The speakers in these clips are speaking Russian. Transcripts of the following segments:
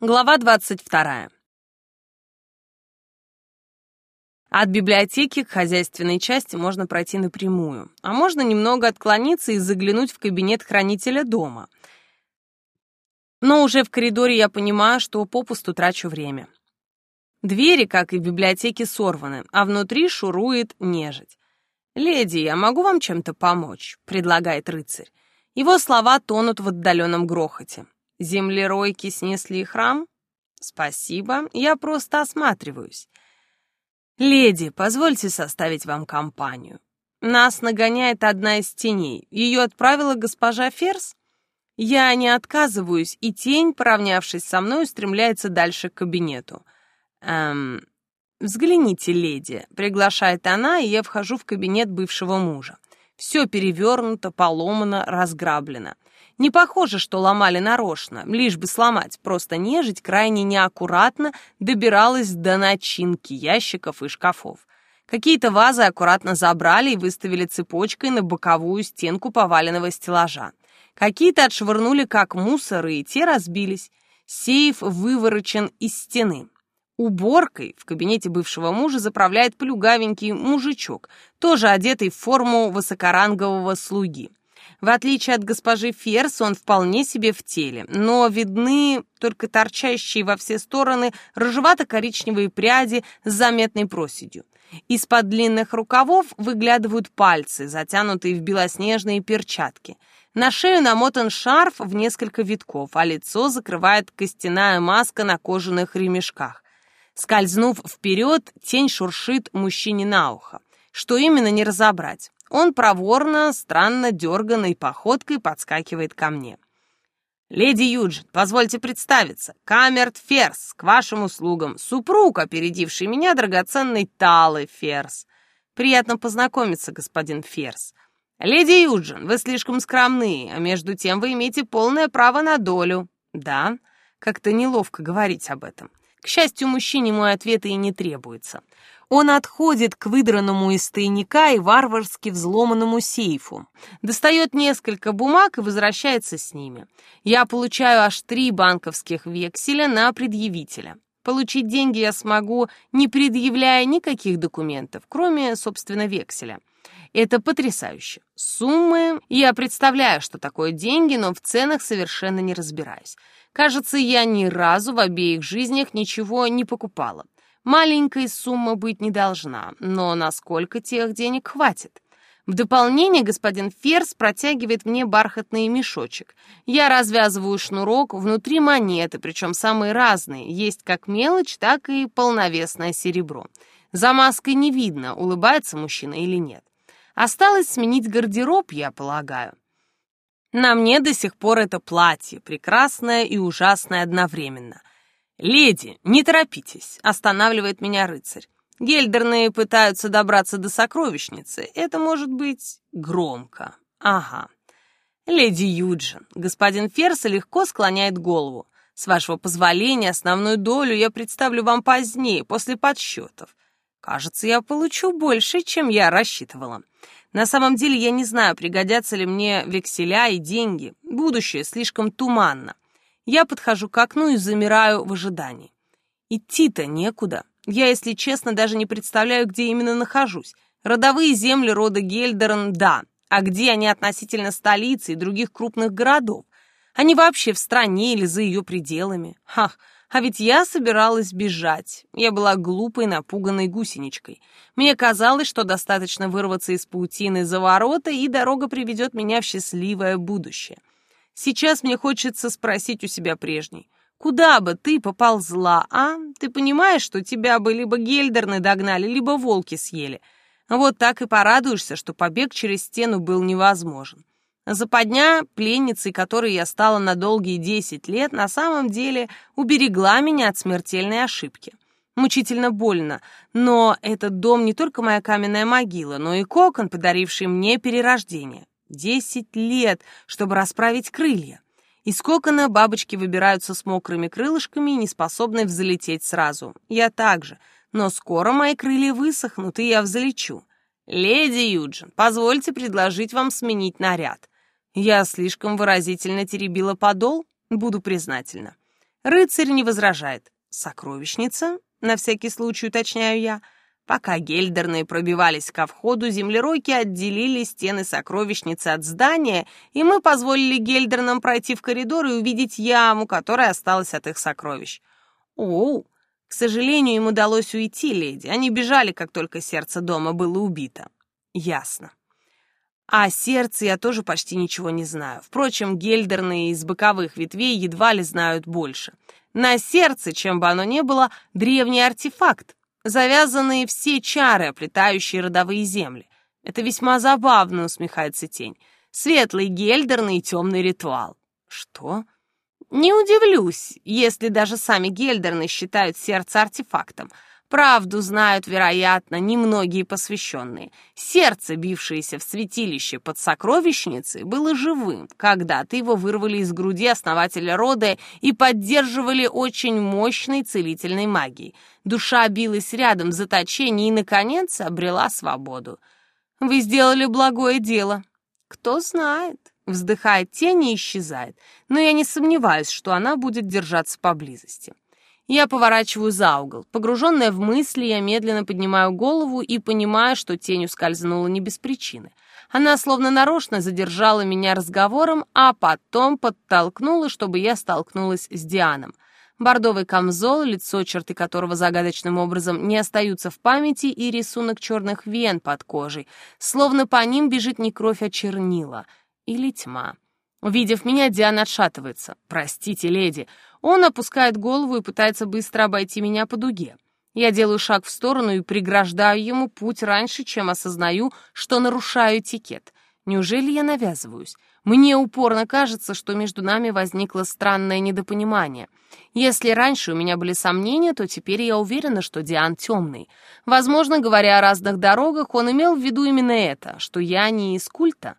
Глава 22. От библиотеки к хозяйственной части можно пройти напрямую, а можно немного отклониться и заглянуть в кабинет хранителя дома. Но уже в коридоре я понимаю, что попусту трачу время. Двери, как и в библиотеке, сорваны, а внутри шурует нежить. «Леди, я могу вам чем-то помочь?» — предлагает рыцарь. Его слова тонут в отдаленном грохоте. Землеройки снесли храм? Спасибо, я просто осматриваюсь. Леди, позвольте составить вам компанию. Нас нагоняет одна из теней. Ее отправила госпожа Ферс? Я не отказываюсь, и тень, поравнявшись со мной, устремляется дальше к кабинету. Эм, взгляните, леди, приглашает она, и я вхожу в кабинет бывшего мужа. Все перевернуто, поломано, разграблено. Не похоже, что ломали нарочно, лишь бы сломать, просто нежить крайне неаккуратно добиралась до начинки ящиков и шкафов. Какие-то вазы аккуратно забрали и выставили цепочкой на боковую стенку поваленного стеллажа. Какие-то отшвырнули как мусор, и те разбились. Сейф выворочен из стены. Уборкой в кабинете бывшего мужа заправляет плюгавенький мужичок, тоже одетый в форму высокорангового слуги. В отличие от госпожи Ферс, он вполне себе в теле, но видны только торчащие во все стороны рыжевато-коричневые пряди с заметной проседью. Из-под длинных рукавов выглядывают пальцы, затянутые в белоснежные перчатки. На шею намотан шарф в несколько витков, а лицо закрывает костяная маска на кожаных ремешках. Скользнув вперед, тень шуршит мужчине на ухо. Что именно, не разобрать. Он проворно, странно дерганной походкой подскакивает ко мне. «Леди Юджин, позвольте представиться. Камерт Ферс, к вашим услугам. Супруг, опередивший меня, драгоценный Талы Ферс. Приятно познакомиться, господин Ферс. Леди Юджин, вы слишком скромны, а между тем вы имеете полное право на долю. Да, как-то неловко говорить об этом. К счастью, мужчине мой ответ и не требуется. Он отходит к выдранному из тайника и варварски взломанному сейфу, достает несколько бумаг и возвращается с ними. Я получаю аж три банковских векселя на предъявителя. Получить деньги я смогу, не предъявляя никаких документов, кроме, собственно, векселя. Это потрясающе. Суммы... Я представляю, что такое деньги, но в ценах совершенно не разбираюсь. Кажется, я ни разу в обеих жизнях ничего не покупала. Маленькой сумма быть не должна, но насколько тех денег хватит? В дополнение господин Ферс протягивает мне бархатный мешочек. Я развязываю шнурок, внутри монеты, причем самые разные. Есть как мелочь, так и полновесное серебро. За маской не видно, улыбается мужчина или нет. Осталось сменить гардероб, я полагаю. На мне до сих пор это платье, прекрасное и ужасное одновременно. «Леди, не торопитесь», — останавливает меня рыцарь. Гельдерные пытаются добраться до сокровищницы. Это может быть громко. Ага. Леди Юджин, господин Ферса легко склоняет голову. С вашего позволения, основную долю я представлю вам позднее, после подсчетов. Кажется, я получу больше, чем я рассчитывала. На самом деле я не знаю, пригодятся ли мне векселя и деньги. Будущее слишком туманно. Я подхожу к окну и замираю в ожидании. Идти-то некуда. Я, если честно, даже не представляю, где именно нахожусь. Родовые земли рода Гельдерн, да. А где они относительно столицы и других крупных городов? Они вообще в стране или за ее пределами? Ах, а ведь я собиралась бежать. Я была глупой, напуганной гусеничкой. Мне казалось, что достаточно вырваться из паутины за ворота, и дорога приведет меня в счастливое будущее. Сейчас мне хочется спросить у себя прежней. Куда бы ты поползла, а? Ты понимаешь, что тебя бы либо гельдерны догнали, либо волки съели. Вот так и порадуешься, что побег через стену был невозможен. Западня, пленницей которой я стала на долгие десять лет, на самом деле уберегла меня от смертельной ошибки. Мучительно больно, но этот дом не только моя каменная могила, но и кокон, подаривший мне перерождение. Десять лет, чтобы расправить крылья. Из кокона бабочки выбираются с мокрыми крылышками и не способны взлететь сразу. Я также, но скоро мои крылья высохнут, и я взлечу. Леди Юджин, позвольте предложить вам сменить наряд. Я слишком выразительно теребила подол? Буду признательна. Рыцарь не возражает. Сокровищница? На всякий случай уточняю я. Пока гельдерные пробивались ко входу, землеройки отделили стены сокровищницы от здания, и мы позволили гельдернам пройти в коридор и увидеть яму, которая осталась от их сокровищ. Оу, к сожалению, им удалось уйти, леди. Они бежали, как только сердце дома было убито. Ясно. О сердце я тоже почти ничего не знаю. Впрочем, гельдерные из боковых ветвей едва ли знают больше. На сердце, чем бы оно ни было, древний артефакт, завязанные все чары, оплетающие родовые земли. Это весьма забавно, усмехается тень. Светлый гельдерный и темный ритуал. Что? Не удивлюсь, если даже сами гельдерны считают сердце артефактом — Правду знают, вероятно, немногие посвященные. Сердце, бившееся в святилище под сокровищницей, было живым. Когда-то его вырвали из груди основателя рода и поддерживали очень мощной целительной магией. Душа билась рядом в заточении и, наконец, обрела свободу. «Вы сделали благое дело». «Кто знает». Вздыхает тень и исчезает, но я не сомневаюсь, что она будет держаться поблизости. Я поворачиваю за угол. Погруженная в мысли, я медленно поднимаю голову и понимаю, что тень ускользнула не без причины. Она словно нарочно задержала меня разговором, а потом подтолкнула, чтобы я столкнулась с Дианом. Бордовый камзол, лицо, черты которого загадочным образом не остаются в памяти, и рисунок черных вен под кожей, словно по ним бежит не кровь, а чернила. Или тьма. Увидев меня, Диана отшатывается. «Простите, леди». Он опускает голову и пытается быстро обойти меня по дуге. Я делаю шаг в сторону и преграждаю ему путь раньше, чем осознаю, что нарушаю этикет. Неужели я навязываюсь? Мне упорно кажется, что между нами возникло странное недопонимание. Если раньше у меня были сомнения, то теперь я уверена, что Диан темный. Возможно, говоря о разных дорогах, он имел в виду именно это, что я не из культа.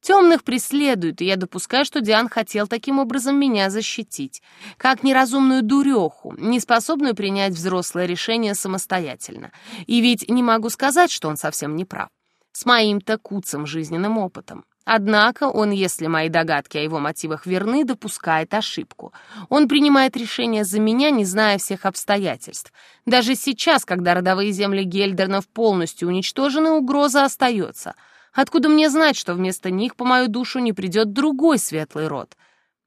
Темных преследуют, и я допускаю, что Диан хотел таким образом меня защитить. Как неразумную дуреху, неспособную принять взрослое решение самостоятельно. И ведь не могу сказать, что он совсем не прав. С моим-то куцым жизненным опытом. Однако он, если мои догадки о его мотивах верны, допускает ошибку. Он принимает решение за меня, не зная всех обстоятельств. Даже сейчас, когда родовые земли Гельдернов полностью уничтожены, угроза остается — Откуда мне знать, что вместо них по мою душу не придет другой светлый род?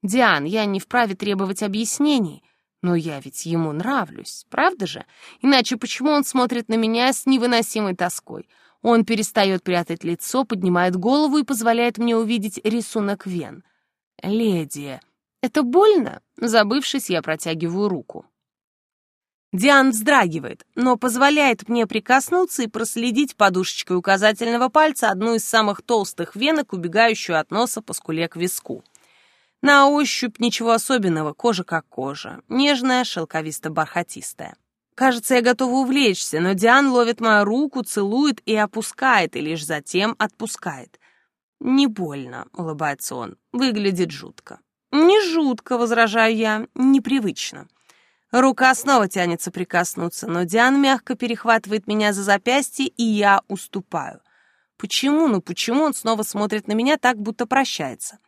Диан, я не вправе требовать объяснений, но я ведь ему нравлюсь, правда же? Иначе почему он смотрит на меня с невыносимой тоской? Он перестает прятать лицо, поднимает голову и позволяет мне увидеть рисунок вен. «Леди, это больно?» Забывшись, я протягиваю руку. Диан вздрагивает, но позволяет мне прикоснуться и проследить подушечкой указательного пальца одну из самых толстых венок, убегающую от носа по скуле к виску. На ощупь ничего особенного, кожа как кожа, нежная, шелковисто-бархатистая. Кажется, я готова увлечься, но Диан ловит мою руку, целует и опускает, и лишь затем отпускает. «Не больно», — улыбается он, — «выглядит жутко». «Не жутко», — возражаю я, — «непривычно». Рука снова тянется прикоснуться, но Диан мягко перехватывает меня за запястье, и я уступаю. Почему, ну почему он снова смотрит на меня так, будто прощается?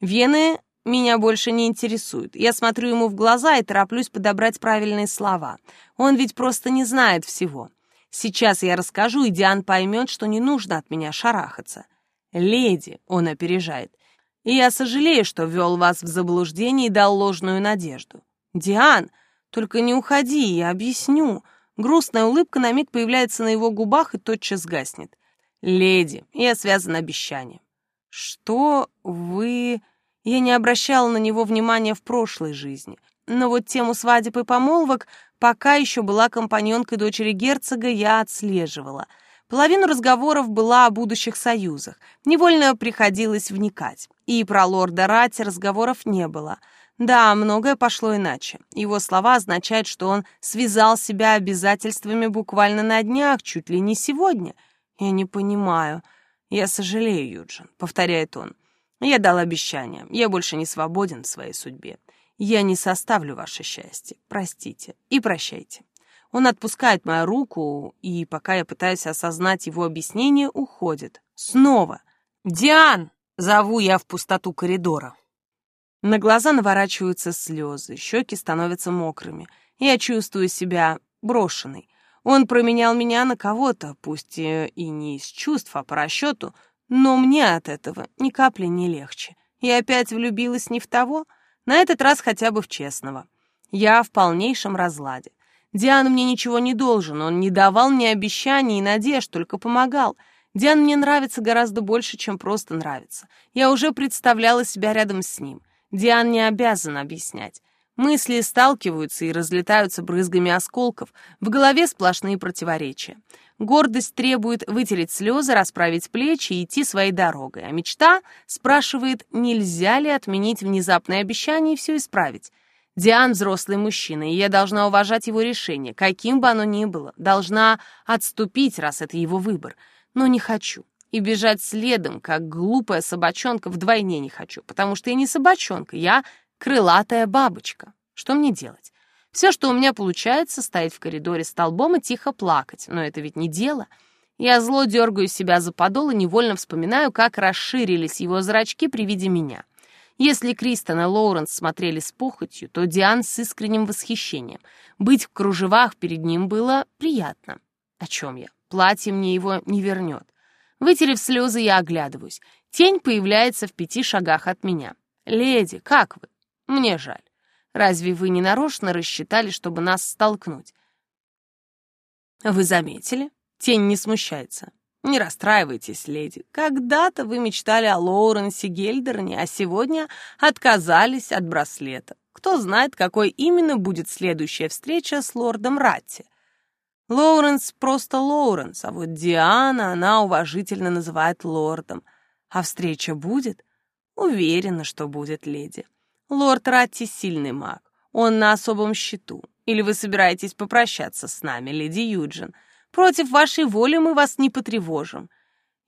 Вены меня больше не интересуют. Я смотрю ему в глаза и тороплюсь подобрать правильные слова. Он ведь просто не знает всего. Сейчас я расскажу, и Диан поймет, что не нужно от меня шарахаться. «Леди», — он опережает, — «и я сожалею, что ввел вас в заблуждение и дал ложную надежду». «Диан», только не уходи, я объясню. Грустная улыбка на миг появляется на его губах и тотчас гаснет. Леди, я связан обещанием. Что вы... Я не обращала на него внимания в прошлой жизни. Но вот тему свадеб и помолвок, пока еще была компаньонкой дочери герцога, я отслеживала. Половину разговоров была о будущих союзах. Невольно приходилось вникать. И про лорда Рати разговоров не было — да, многое пошло иначе. Его слова означают, что он связал себя обязательствами буквально на днях, чуть ли не сегодня. Я не понимаю. Я сожалею, Юджин, повторяет он. Я дал обещание. Я больше не свободен в своей судьбе. Я не составлю ваше счастье. Простите и прощайте. Он отпускает мою руку, и пока я пытаюсь осознать его объяснение, уходит. Снова. «Диан!» — зову я в пустоту коридора. На глаза наворачиваются слезы, щеки становятся мокрыми. Я чувствую себя брошенной. Он променял меня на кого-то, пусть и не из чувств, а по расчету, но мне от этого ни капли не легче. Я опять влюбилась не в того, на этот раз хотя бы в честного. Я в полнейшем разладе. Диан мне ничего не должен, он не давал мне обещаний и надежд, только помогал. Диан мне нравится гораздо больше, чем просто нравится. Я уже представляла себя рядом с ним. Диан не обязан объяснять. Мысли сталкиваются и разлетаются брызгами осколков, в голове сплошные противоречия. Гордость требует вытереть слезы, расправить плечи и идти своей дорогой, а мечта спрашивает, нельзя ли отменить внезапное обещание и все исправить. Диан взрослый мужчина, и я должна уважать его решение, каким бы оно ни было, должна отступить, раз это его выбор, но не хочу. И бежать следом, как глупая собачонка, вдвойне не хочу, потому что я не собачонка, я крылатая бабочка. Что мне делать? Все, что у меня получается, стоять в коридоре столбом и тихо плакать. Но это ведь не дело. Я зло дергаю себя за подол и невольно вспоминаю, как расширились его зрачки при виде меня. Если Кристен и Лоуренс смотрели с похотью, то Диан с искренним восхищением. Быть в кружевах перед ним было приятно. О чем я? Платье мне его не вернет. Вытерев слезы, я оглядываюсь. Тень появляется в пяти шагах от меня. «Леди, как вы?» Мне жаль. Разве вы не нарочно рассчитали, чтобы нас столкнуть? Вы заметили? Тень не смущается. Не расстраивайтесь, леди. Когда-то вы мечтали о Лоуренсе Гельдерне, а сегодня отказались от браслета. Кто знает, какой именно будет следующая встреча с лордом Ратти. Лоуренс просто Лоуренс, а вот Диана она уважительно называет лордом. А встреча будет? Уверена, что будет, леди. Лорд Ратти сильный маг. Он на особом счету. Или вы собираетесь попрощаться с нами, леди Юджин? Против вашей воли мы вас не потревожим.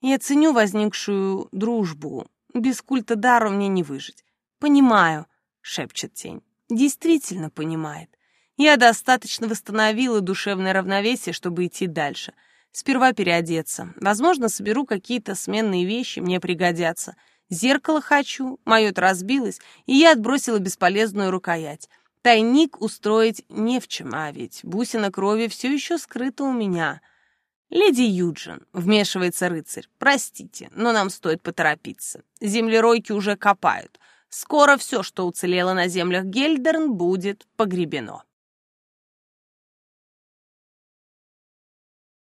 Я ценю возникшую дружбу. Без культа дару мне не выжить. Понимаю, шепчет тень. Действительно понимает. Я достаточно восстановила душевное равновесие, чтобы идти дальше. Сперва переодеться. Возможно, соберу какие-то сменные вещи, мне пригодятся. Зеркало хочу, мое-то разбилось, и я отбросила бесполезную рукоять. Тайник устроить не в чем, а ведь бусина крови все еще скрыта у меня. «Леди Юджин», — вмешивается рыцарь, — «простите, но нам стоит поторопиться. Землеройки уже копают. Скоро все, что уцелело на землях Гельдерн, будет погребено».